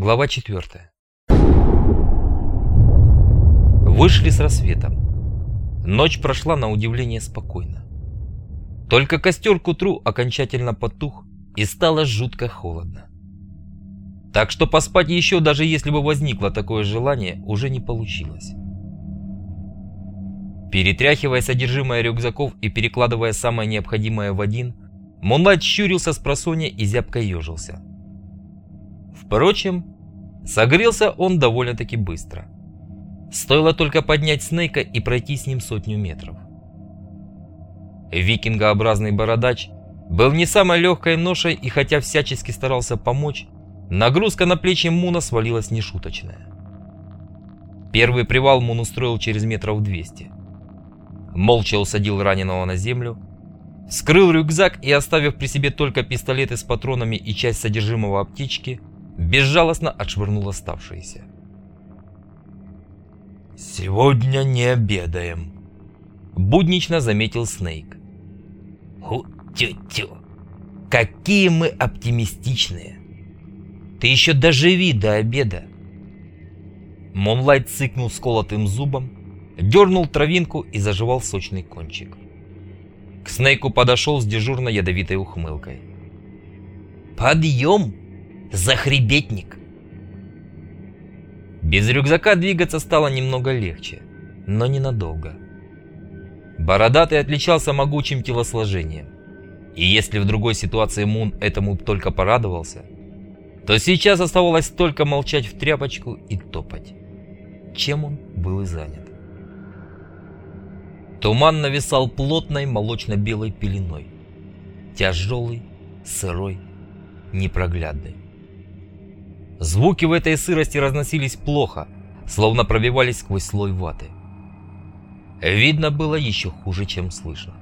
Глава 4. Вышли с рассветом. Ночь прошла на удивление спокойно. Только костер к утру окончательно потух и стало жутко холодно. Так что поспать еще, даже если бы возникло такое желание, уже не получилось. Перетряхивая содержимое рюкзаков и перекладывая самое необходимое в один, Мунлайт щурился с просонья и зябко ежился. Впрочем, согрелся он довольно-таки быстро. Стоило только поднять Снейка и пройти с ним сотню метров. Викингообразный бородач был не самой легкой ношей и хотя всячески старался помочь, нагрузка на плечи Муна свалилась нешуточная. Первый привал Мун устроил через метров 200. Молча усадил раненого на землю, скрыл рюкзак и, оставив при себе только пистолеты с патронами и часть содержимого аптечки, безжалостно отшвырнул оставшиеся. «Сегодня не обедаем», — буднично заметил Снейк. «Ху-тю-тю! Какие мы оптимистичные! Ты еще доживи до обеда!» Монлайт цыкнул сколотым зубом, дернул травинку и заживал сочный кончик. К Снейку подошел с дежурно ядовитой ухмылкой. «Подъем!» Захребетник. Без рюкзака двигаться стало немного легче, но ненадолго. Бородатый отличался могучим телосложением. И если в другой ситуации Мун этому только порадовался, то сейчас оставалось только молчать в тряпочку и топать. Чем он был и занят. Туман нависал плотной молочно-белой пеленой. Тяжелый, сырой, непроглядный. Звуки в этой сырости разносились плохо, словно пробивались сквозь слой ваты. Видно было еще хуже, чем слышно.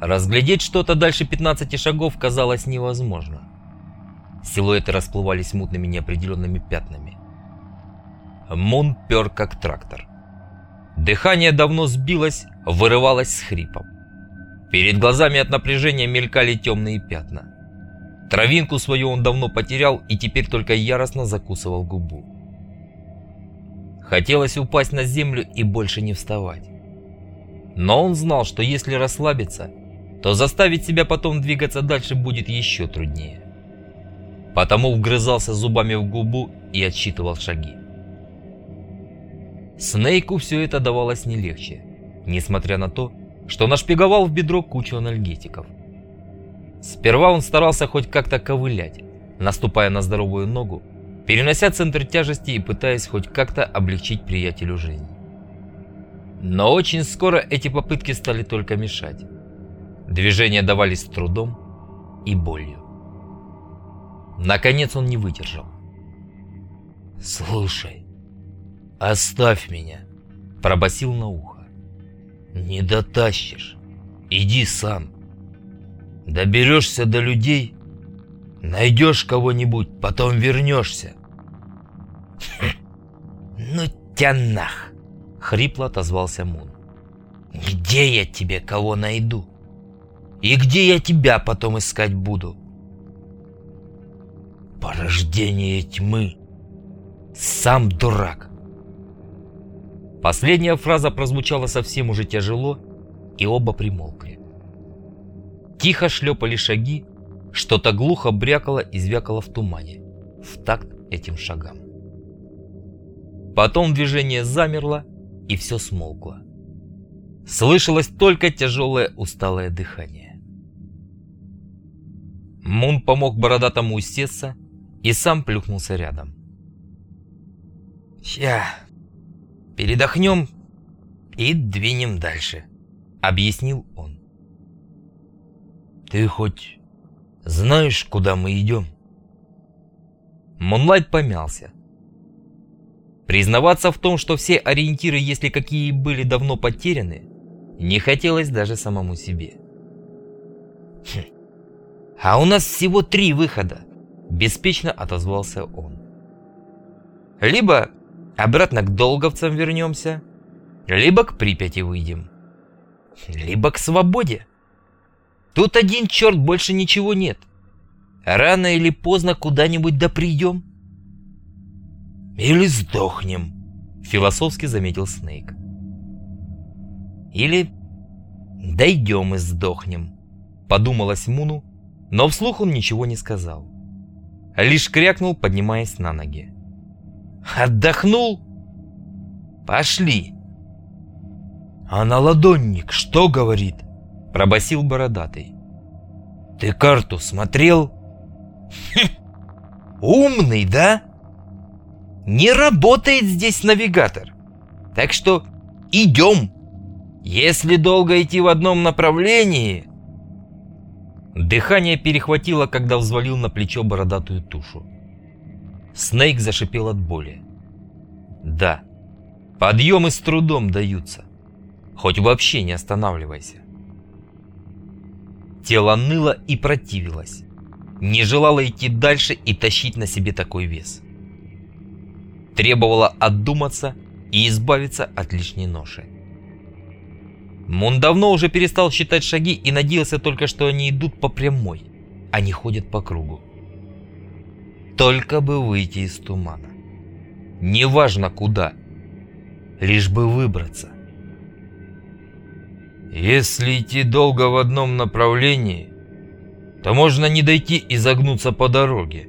Разглядеть что-то дальше 15 шагов казалось невозможно. Силуэты расплывались мутными неопределенными пятнами. Мун пер как трактор. Дыхание давно сбилось, вырывалось с хрипом. Перед глазами от напряжения мелькали темные пятна. Травинку свою он давно потерял и теперь только яростно закусывал губу. Хотелось упасть на землю и больше не вставать. Но он знал, что если расслабиться, то заставить себя потом двигаться дальше будет еще труднее. Потому вгрызался зубами в губу и отсчитывал шаги. Снейку все это давалось не легче, несмотря на то, что нашпиговал в бедро кучу анальгетиков. Сперва он старался хоть как-то ковылять, наступая на здоровую ногу, перенося центр тяжести и пытаясь хоть как-то облегчить приятелю жизнь. Но очень скоро эти попытки стали только мешать. Движения давались трудом и болью. Наконец он не выдержал. «Слушай, оставь меня», — пробасил на ухо. «Не дотащишь. Иди сам». Доберешься до людей, найдешь кого-нибудь, потом вернешься. «Ну тянах!» — хрипло отозвался Мун. «Где я тебе кого найду? И где я тебя потом искать буду?» «Порождение тьмы! Сам дурак!» Последняя фраза прозвучала совсем уже тяжело, и оба примолкли. Тихо шлепали шаги, что-то глухо брякало и звякало в тумане, в такт этим шагам. Потом движение замерло, и все смолкло. Слышалось только тяжелое усталое дыхание. Мун помог бородатому усесться и сам плюхнулся рядом. «Ща, передохнем и двинем дальше», — объяснил он. «Ты хоть знаешь, куда мы идем?» Мунлайт помялся. Признаваться в том, что все ориентиры, если какие были давно потеряны, не хотелось даже самому себе. Хм. «А у нас всего три выхода», — беспечно отозвался он. «Либо обратно к долговцам вернемся, либо к Припяти выйдем, либо к свободе». Тут один черт больше ничего нет. Рано или поздно куда-нибудь да придем. Или сдохнем, философски заметил Снейк. Или дойдем и сдохнем, подумалось Муну, но вслух он ничего не сказал. Лишь крякнул, поднимаясь на ноги. Отдохнул? Пошли. А на ладонник что говорит? Пробасил бородатый. Ты карту смотрел? Умный, да? Не работает здесь навигатор. Так что идем. Если долго идти в одном направлении... Дыхание перехватило, когда взвалил на плечо бородатую тушу. Снейк зашипел от боли. Да, подъемы с трудом даются. Хоть вообще не останавливайся. Тело ныло и противилось. Не желало идти дальше и тащить на себе такой вес. Требовало отдуматься и избавиться от лишней ноши. Мун давно уже перестал считать шаги и надеялся только, что они идут по прямой, а не ходят по кругу. Только бы выйти из тумана. Неважно куда, лишь бы выбраться. Если идти долго в одном направлении, то можно не дойти и загнуться по дороге.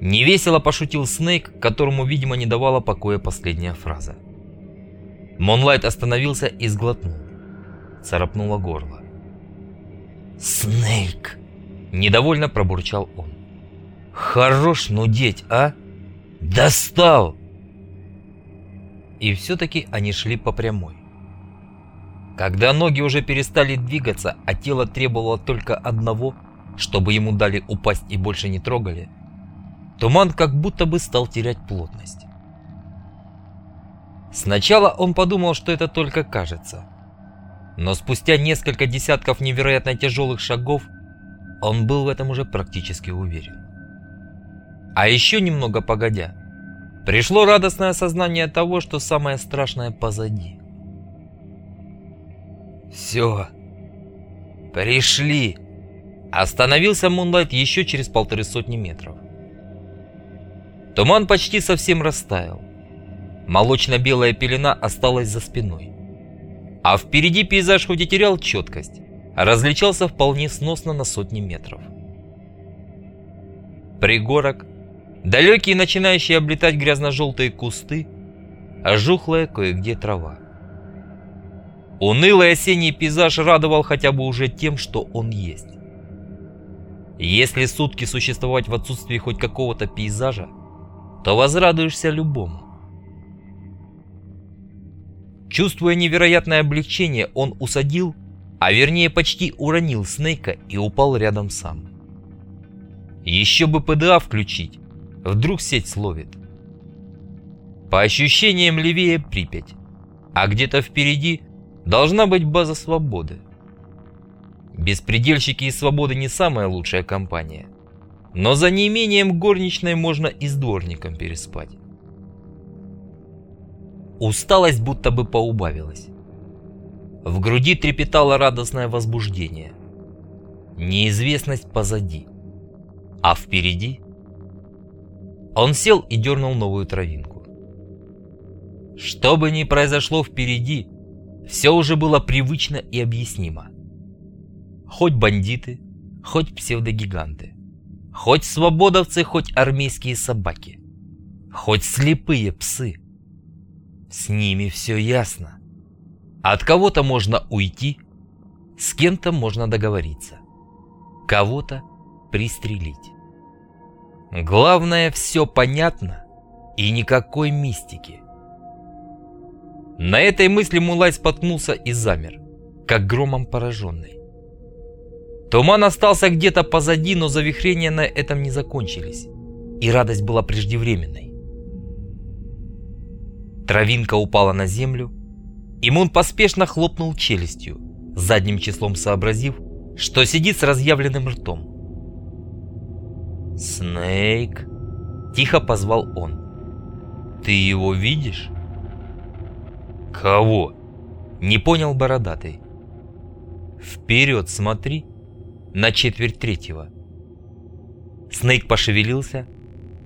Невесело пошутил Снейк, которому, видимо, не давала покоя последняя фраза. Монлайт остановился и сглотнул. Царапнуло горло. «Снейк!» Недовольно пробурчал он. «Хорош нудеть, а? Достал!» И все-таки они шли по прямой. Когда ноги уже перестали двигаться, а тело требовало только одного, чтобы ему дали упасть и больше не трогали, туман как будто бы стал терять плотность. Сначала он подумал, что это только кажется. Но спустя несколько десятков невероятно тяжелых шагов он был в этом уже практически уверен. А еще немного погодя, пришло радостное осознание того, что самое страшное позади. «Все, пришли!» Остановился Мунлайт еще через полторы сотни метров. Туман почти совсем растаял. Молочно-белая пелена осталась за спиной. А впереди пейзаж хоть и терял четкость, а различался вполне сносно на сотни метров. Пригорок, далекие начинающие облетать грязно-желтые кусты, а жухлая кое-где трава. Унылый осенний пейзаж радовал хотя бы уже тем, что он есть. Если сутки существовать в отсутствии хоть какого-то пейзажа, то возрадуешься любому. Чувствуя невероятное облегчение, он усадил, а вернее почти уронил Снейка и упал рядом сам. Еще бы ПДА включить, вдруг сеть словит. По ощущениям левее Припять, а где-то впереди должна быть база свободы. Беспредельщики и свободы не самая лучшая компания, но за неимением горничной можно и с дворником переспать. Усталость будто бы поубавилась. В груди трепетало радостное возбуждение. Неизвестность позади. А впереди... Он сел и дернул новую травинку. Что бы ни произошло впереди, все уже было привычно и объяснимо. Хоть бандиты, хоть псевдогиганты, хоть свободовцы, хоть армейские собаки, хоть слепые псы — с ними все ясно. От кого-то можно уйти, с кем-то можно договориться, кого-то пристрелить. Главное, все понятно и никакой мистики. На этой мысли Мулай споткнулся и замер, как громом пораженный. Туман остался где-то позади, но завихрения на этом не закончились, и радость была преждевременной. Травинка упала на землю, и Мун поспешно хлопнул челюстью, задним числом сообразив, что сидит с разъявленным ртом. «Снейк!» — тихо позвал он. «Ты его видишь?» «Кого?» — не понял бородатый. «Вперед смотри, на четверть третьего». Снейк пошевелился,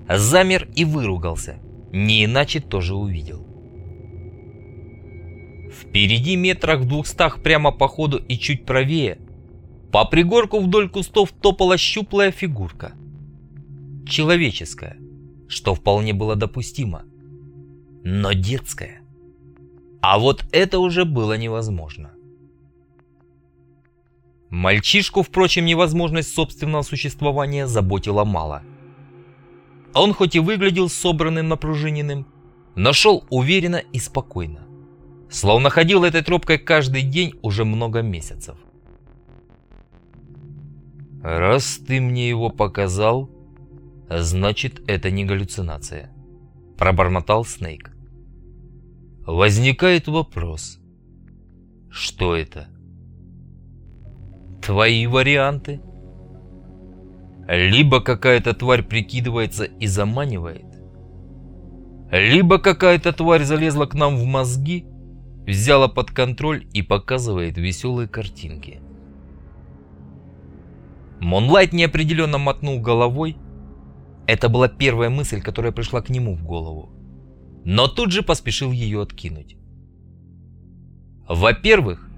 замер и выругался — не иначе тоже увидел. Впереди метрах в двухстах прямо по ходу и чуть правее, по пригорку вдоль кустов топала щуплая фигурка. Человеческая, что вполне было допустимо, но детская. А вот это уже было невозможно. Мальчишку, впрочем, невозможность собственного существования заботила мало. Он хоть и выглядел собранным, напружиненным, но шел уверенно и спокойно. Словно ходил этой тропкой каждый день уже много месяцев. «Раз ты мне его показал, значит, это не галлюцинация», — пробормотал Снейк. «Возникает вопрос. Что это?» «Твои варианты?» Либо какая-то тварь прикидывается и заманивает, либо какая-то тварь залезла к нам в мозги, взяла под контроль и показывает веселые картинки. Монлайт неопределенно мотнул головой. Это была первая мысль, которая пришла к нему в голову. Но тут же поспешил ее откинуть. Во-первых,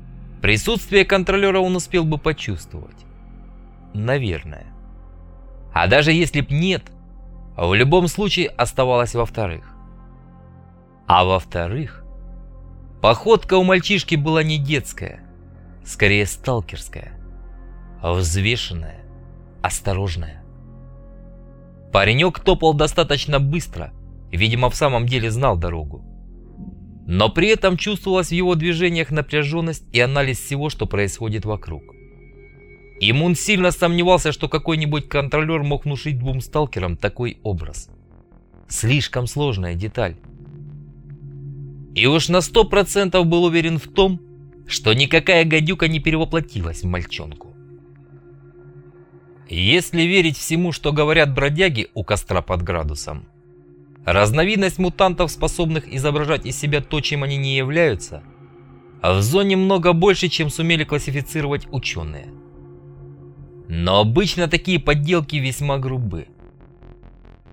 присутствие контролера он успел бы почувствовать. Наверное. А даже если б нет, в любом случае оставалось во-вторых. А во-вторых, походка у мальчишки была не детская, скорее сталкерская взвешенная, осторожная. Паренек топал достаточно быстро, видимо, в самом деле знал дорогу. Но при этом чувствовалась в его движениях напряженность и анализ всего, что происходит вокруг. Имун сильно сомневался, что какой-нибудь контролер мог внушить двум сталкерам такой образ. Слишком сложная деталь. И уж на сто процентов был уверен в том, что никакая гадюка не перевоплотилась в мальчонку. Если верить всему, что говорят бродяги у костра под градусом, разновидность мутантов, способных изображать из себя то, чем они не являются, в зоне много больше, чем сумели классифицировать ученые. Но обычно такие подделки весьма грубы.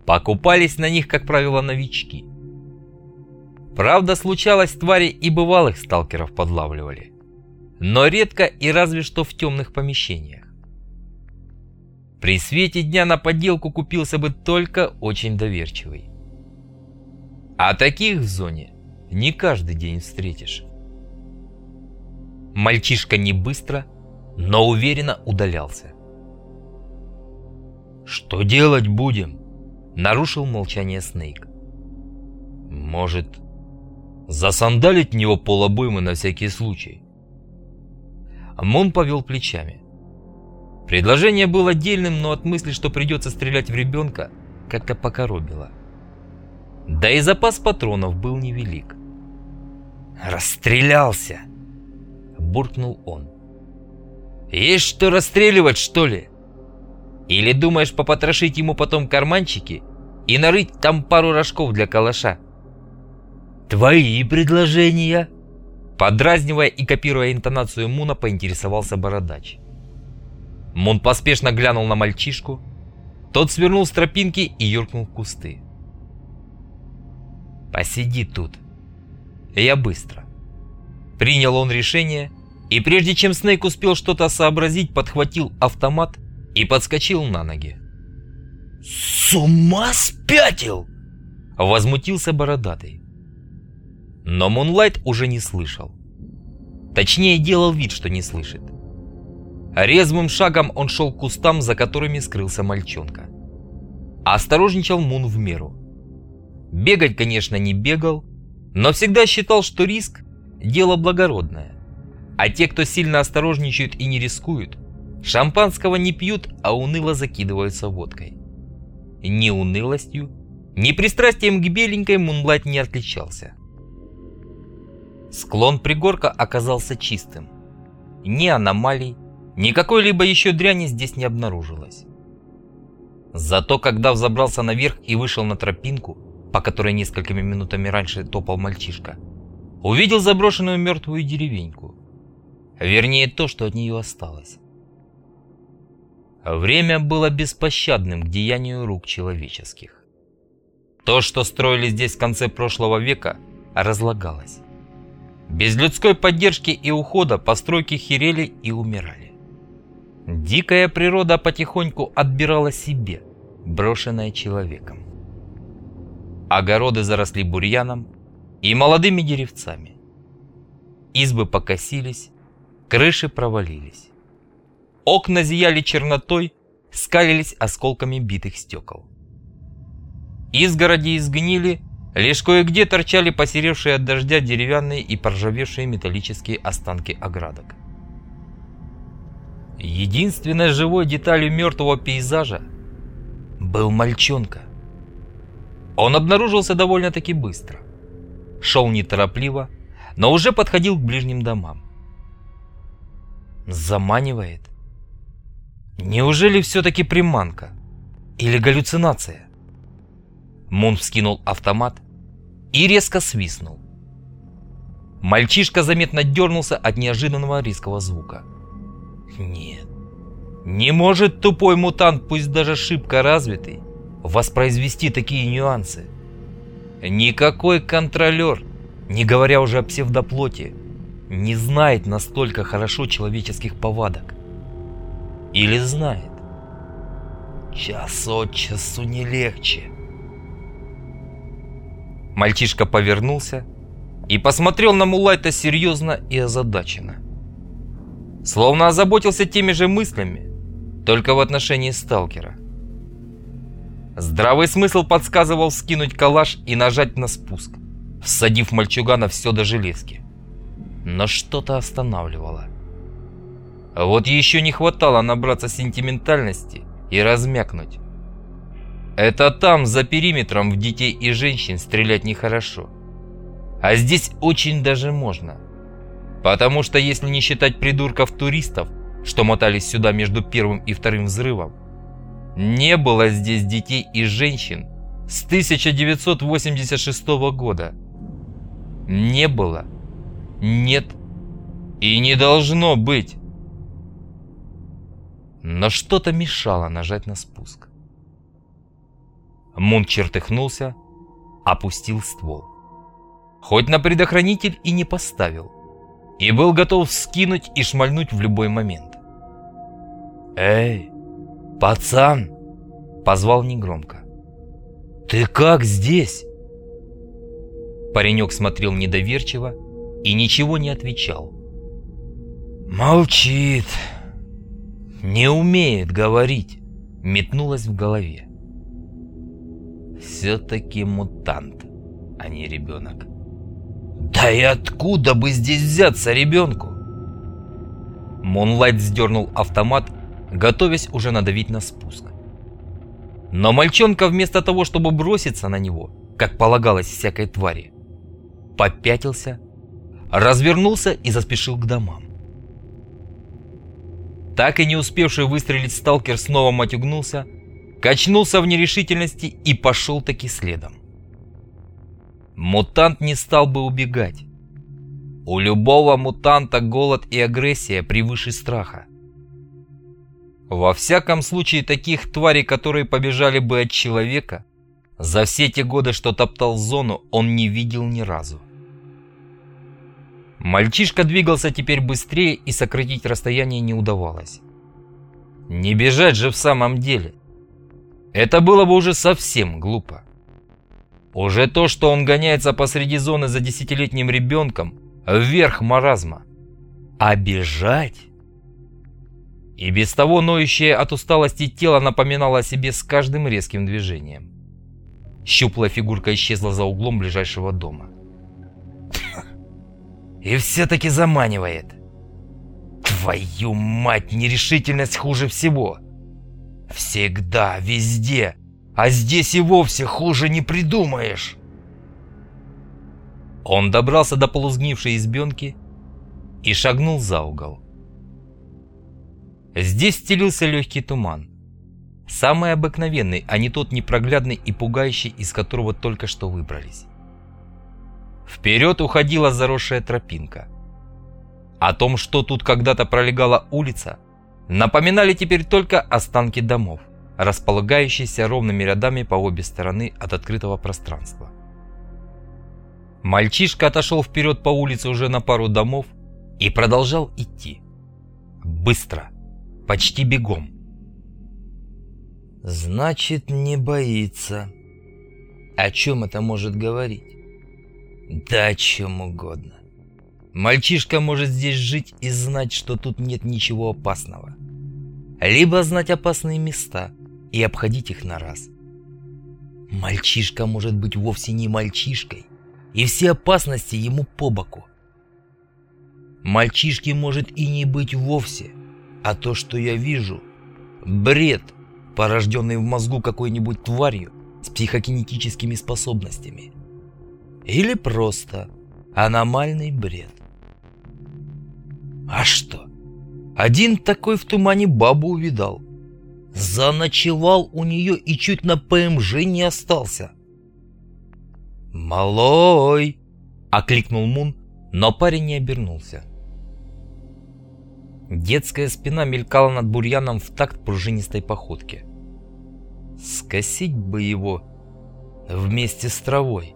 Покупались на них, как правило, новички. Правда, случалось, твари и бывалых сталкеров подлавливали. Но редко и разве что в темных помещениях. При свете дня на подделку купился бы только очень доверчивый. А таких в зоне не каждый день встретишь. Мальчишка не быстро, но уверенно удалялся. «Что делать будем?» — нарушил молчание Снейк. «Может, засандалить него полобоймы на всякий случай?» Мун повел плечами. Предложение было дельным, но от мысли, что придется стрелять в ребенка, как-то покоробило. Да и запас патронов был невелик. «Расстрелялся!» — буркнул он. «Есть что расстреливать, что ли? Или думаешь попотрошить ему потом карманчики и нарыть там пару рожков для калаша?» «Твои предложения?» Подразнивая и копируя интонацию Муна, поинтересовался Бородач. Мун поспешно глянул на мальчишку. Тот свернул с тропинки и юркнул в кусты. «Посиди тут. Я быстро». Принял он решение, и прежде чем Снейк успел что-то сообразить, подхватил автомат и подскочил на ноги. «С ума спятил!» Возмутился бородатый. Но Мунлайт уже не слышал. Точнее, делал вид, что не слышит. Резвым шагом он шел к кустам, за которыми скрылся мальчонка. Осторожничал Мун в меру. Бегать, конечно, не бегал, но всегда считал, что риск – дело благородное. А те, кто сильно осторожничают и не рискуют, шампанского не пьют, а уныло закидываются водкой. Ни унылостью, ни пристрастием к беленькой Мунлайт не отличался. Склон пригорка оказался чистым. Ни аномалий, Никакой либо еще дряни здесь не обнаружилось. Зато когда взобрался наверх и вышел на тропинку, по которой несколькими минутами раньше топал мальчишка, увидел заброшенную мертвую деревеньку. Вернее, то, что от нее осталось. Время было беспощадным к деянию рук человеческих. То, что строили здесь в конце прошлого века, разлагалось. Без людской поддержки и ухода постройки херели и умирали. Дикая природа потихоньку отбирала себе, брошенное человеком. Огороды заросли бурьяном и молодыми деревцами. Избы покосились, крыши провалились. Окна зияли чернотой, скалились осколками битых стекол. Изгороди изгнили, лишь кое-где торчали посеревшие от дождя деревянные и поржавевшие металлические останки оградок. Единственной живой деталью мертвого пейзажа был мальчонка. Он обнаружился довольно-таки быстро. Шел неторопливо, но уже подходил к ближним домам. Заманивает. Неужели все-таки приманка? Или галлюцинация? Мун вскинул автомат и резко свистнул. Мальчишка заметно дернулся от неожиданного резкого звука. Нет, не может тупой мутант, пусть даже шибко развитый, воспроизвести такие нюансы. Никакой контролер, не говоря уже о псевдоплоте, не знает настолько хорошо человеческих повадок. Или знает. Час от часу не легче. Мальчишка повернулся и посмотрел на Мулайта серьезно и озадаченно. Словно озаботился теми же мыслями, только в отношении сталкера. Здравый смысл подсказывал скинуть калаш и нажать на спуск, всадив мальчугана все до железки. Но что-то останавливало. Вот еще не хватало набраться сентиментальности и размякнуть. Это там, за периметром, в детей и женщин стрелять нехорошо. А здесь очень даже можно. Потому что если не считать придурков-туристов, что мотались сюда между первым и вторым взрывом, не было здесь детей и женщин с 1986 года. Не было. Нет. И не должно быть. Но что-то мешало нажать на спуск. Мун чертыхнулся, опустил ствол. Хоть на предохранитель и не поставил. И был готов скинуть и шмальнуть в любой момент. «Эй, пацан!» — позвал негромко. «Ты как здесь?» Паренек смотрел недоверчиво и ничего не отвечал. «Молчит. Не умеет говорить», — метнулось в голове все-таки мутант, а не ребенок. Да и откуда бы здесь взяться ребенку? Монлайт сдернул автомат, готовясь уже надавить на спуск. Но мальчонка вместо того, чтобы броситься на него, как полагалось всякой твари, попятился, развернулся и заспешил к домам. Так и не успевший выстрелить сталкер снова матюгнулся, качнулся в нерешительности и пошел таки следом. Мутант не стал бы убегать. У любого мутанта голод и агрессия превыше страха. Во всяком случае, таких тварей, которые побежали бы от человека, за все те годы, что топтал зону, он не видел ни разу. Мальчишка двигался теперь быстрее, и сократить расстояние не удавалось. Не бежать же в самом деле. Это было бы уже совсем глупо. Уже то, что он гоняется посреди зоны за десятилетним ребенком, вверх маразма. А бежать? И без того ноющее от усталости тело напоминало о себе с каждым резким движением. Щуплая фигурка исчезла за углом ближайшего дома. И все-таки заманивает. Твою мать, нерешительность хуже всего. Всегда, везде. А здесь и вовсе хуже не придумаешь. Он добрался до полузгнившей избенки и шагнул за угол. Здесь стелился легкий туман. Самый обыкновенный, а не тот непроглядный и пугающий, из которого только что выбрались. Вперед уходила заросшая тропинка. О том, что тут когда-то пролегала улица – напоминали теперь только останки домов, располагающиеся ровными рядами по обе стороны от открытого пространства. Мальчишка отошел вперед по улице уже на пару домов и продолжал идти. Быстро, почти бегом. Значит, не боится. О чем это может говорить? Да о чем угодно. Мальчишка может здесь жить и знать, что тут нет ничего опасного. Либо знать опасные места и обходить их на раз. Мальчишка может быть вовсе не мальчишкой, и все опасности ему по боку. Мальчишки может и не быть вовсе, а то, что я вижу, бред, порожденный в мозгу какой-нибудь тварью с психокинетическими способностями. Или просто аномальный бред. А что? Один такой в тумане бабу увидал. Заночевал у нее и чуть на ПМЖ не остался. «Малой!» — окликнул Мун, но парень не обернулся. Детская спина мелькала над бурьяном в такт пружинистой походки. Скосить бы его вместе с травой.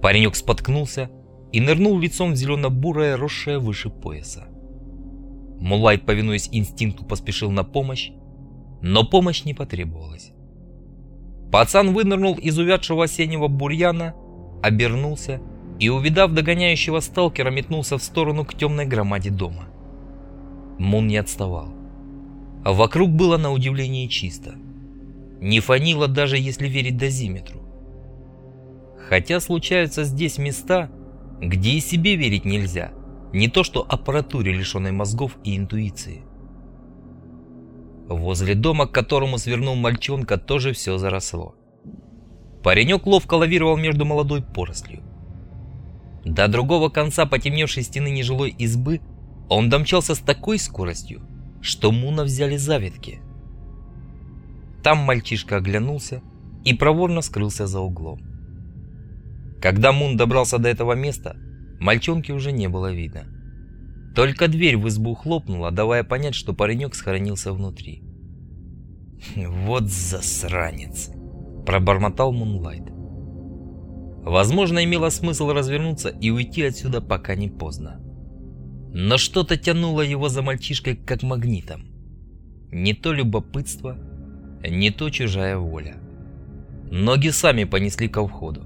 Паренек споткнулся и нырнул лицом в зелено-бурое, росшее выше пояса. Мулайт, повинуясь инстинкту, поспешил на помощь, но помощь не потребовалась. Пацан вынырнул из увядшего осеннего бурьяна, обернулся и, увидав догоняющего сталкера, метнулся в сторону к темной громаде дома. Мун не отставал. А вокруг было на удивление чисто. Не фанило даже если верить дозиметру. Хотя случаются здесь места, где и себе верить нельзя, не то что аппаратуре, лишенной мозгов и интуиции. Возле дома, к которому свернул мальчонка, тоже все заросло. Паренек ловко лавировал между молодой порослью. До другого конца потемневшей стены нежилой избы он домчался с такой скоростью, что Муна взяли завитки. Там мальчишка оглянулся и проворно скрылся за углом. Когда Мун добрался до этого места, мальчонки уже не было видно. Только дверь в избу хлопнула, давая понять, что паренек схоронился внутри. «Вот засранец!» – пробормотал Мунлайт. Возможно, имело смысл развернуться и уйти отсюда, пока не поздно. Но что-то тянуло его за мальчишкой как магнитом. Не то любопытство, не то чужая воля. Ноги сами понесли ко входу.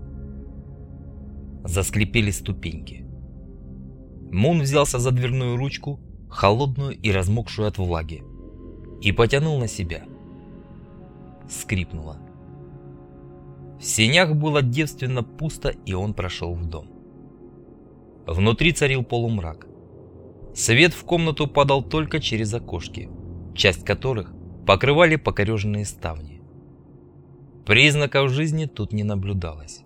Заскрипели ступеньки. Мун взялся за дверную ручку, холодную и размокшую от влаги, и потянул на себя. Скрипнуло. В сенях было девственно пусто, и он прошел в дом. Внутри царил полумрак. Свет в комнату падал только через окошки, часть которых покрывали покореженные ставни. Признаков жизни тут не наблюдалось.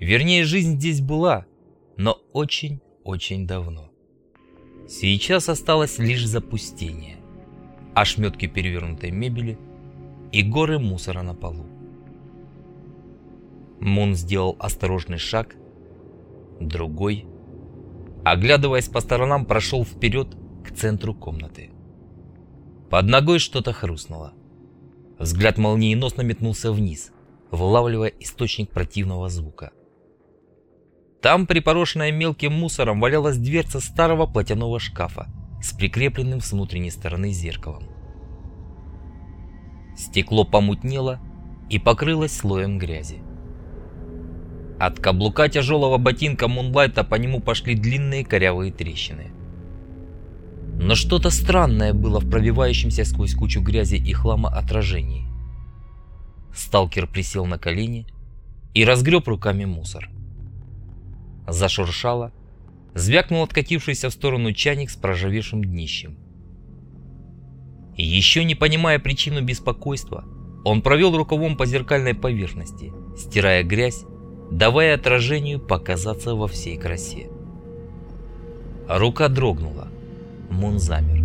Вернее, жизнь здесь была, но очень-очень давно. Сейчас осталось лишь запустение, ошметки перевернутой мебели и горы мусора на полу. Мун сделал осторожный шаг, другой. Оглядываясь по сторонам, прошел вперед к центру комнаты. Под ногой что-то хрустнуло. Взгляд молниеносно метнулся вниз, вылавливая источник противного звука. Там, припорошенная мелким мусором, валялась дверца старого платяного шкафа с прикрепленным с внутренней стороны зеркалом. Стекло помутнело и покрылось слоем грязи. От каблука тяжелого ботинка Мунлайта по нему пошли длинные корявые трещины. Но что-то странное было в пробивающемся сквозь кучу грязи и хлама отражении. Сталкер присел на колени и разгреб руками мусор. Зашуршало, звякнул откатившийся в сторону чайник с проржавевшим днищем. Еще не понимая причину беспокойства, он провел рукавом по зеркальной поверхности, стирая грязь, давая отражению показаться во всей красе. Рука дрогнула. Мун замер.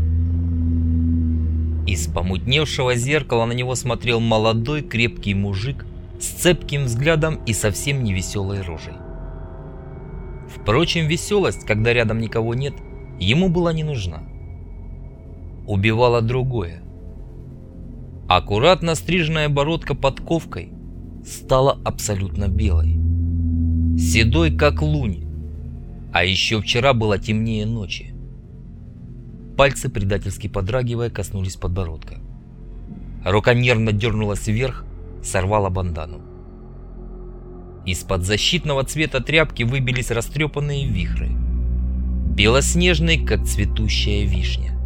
Из помутневшего зеркала на него смотрел молодой крепкий мужик с цепким взглядом и совсем невеселой рожей. Впрочем, веселость, когда рядом никого нет, ему была не нужна. Убивало другое. Аккуратно стриженная бородка подковкой стала абсолютно белой. Седой, как лунь. А еще вчера было темнее ночи. Пальцы, предательски подрагивая, коснулись подбородка. Рука нервно дернулась вверх, сорвала бандану. Из-под защитного цвета тряпки выбились растрепанные вихры. Белоснежные, как цветущая вишня.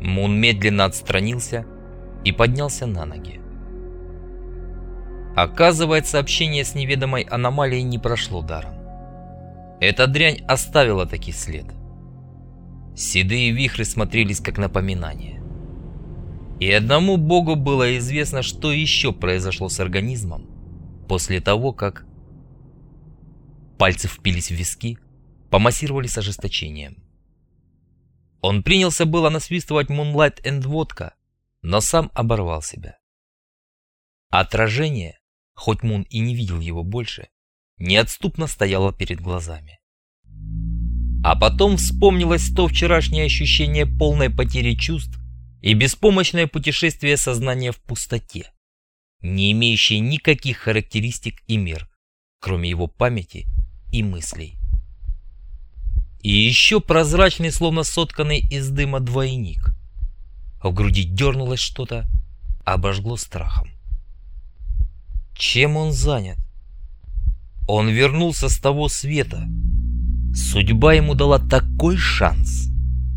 Мун медленно отстранился и поднялся на ноги. Оказывается, общение с неведомой аномалией не прошло даром. Эта дрянь оставила таки след. Седые вихры смотрелись как напоминание. И одному богу было известно, что еще произошло с организмом после того, как... Пальцы впились в виски, помассировали с ожесточением. Он принялся было насвистывать Moonlight and Vodka, но сам оборвал себя. Отражение, хоть Мун и не видел его больше, неотступно стояло перед глазами. А потом вспомнилось то вчерашнее ощущение полной потери чувств и беспомощное путешествие сознания в пустоте, не имеющее никаких характеристик и мер, кроме его памяти и мыслей. И еще прозрачный, словно сотканный из дыма двойник. В груди дернулось что-то, обожгло страхом. Чем он занят? Он вернулся с того света. Судьба ему дала такой шанс,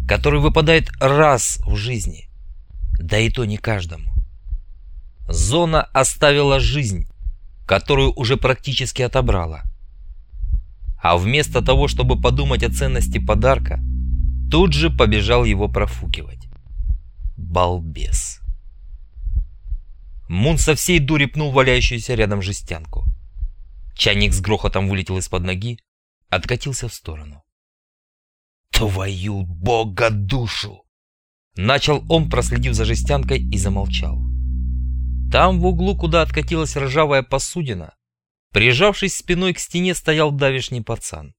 который выпадает раз в жизни. Да и то не каждому. Зона оставила жизнь, которую уже практически отобрала. А вместо того, чтобы подумать о ценности подарка, тут же побежал его профукивать. Балбес. Мун со всей дури пнул валяющуюся рядом жестянку. Чайник с грохотом вылетел из-под ноги, откатился в сторону. «Твою бога душу!» Начал он, проследив за жестянкой, и замолчал. Там в углу, куда откатилась ржавая посудина, прижавшись спиной к стене, стоял давишний пацан.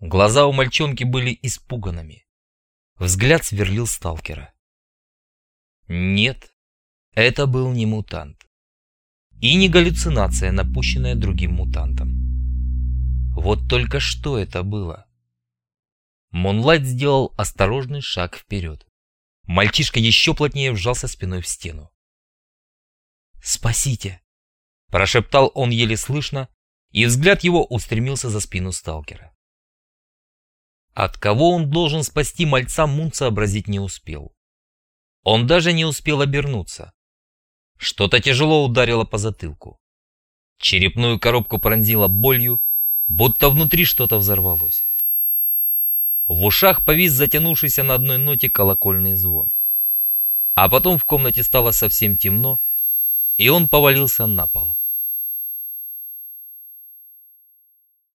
Глаза у мальчонки были испуганными. Взгляд сверлил сталкера. Нет, это был не мутант. И не галлюцинация, напущенная другим мутантом. Вот только что это было? Монлайт сделал осторожный шаг вперед. Мальчишка еще плотнее вжался спиной в стену. «Спасите!» – прошептал он еле слышно, и взгляд его устремился за спину сталкера. От кого он должен спасти мальца, Мун сообразить не успел. Он даже не успел обернуться. Что-то тяжело ударило по затылку. Черепную коробку пронзило болью, будто внутри что-то взорвалось. В ушах повис затянувшийся на одной ноте колокольный звон. А потом в комнате стало совсем темно, и он повалился на пол.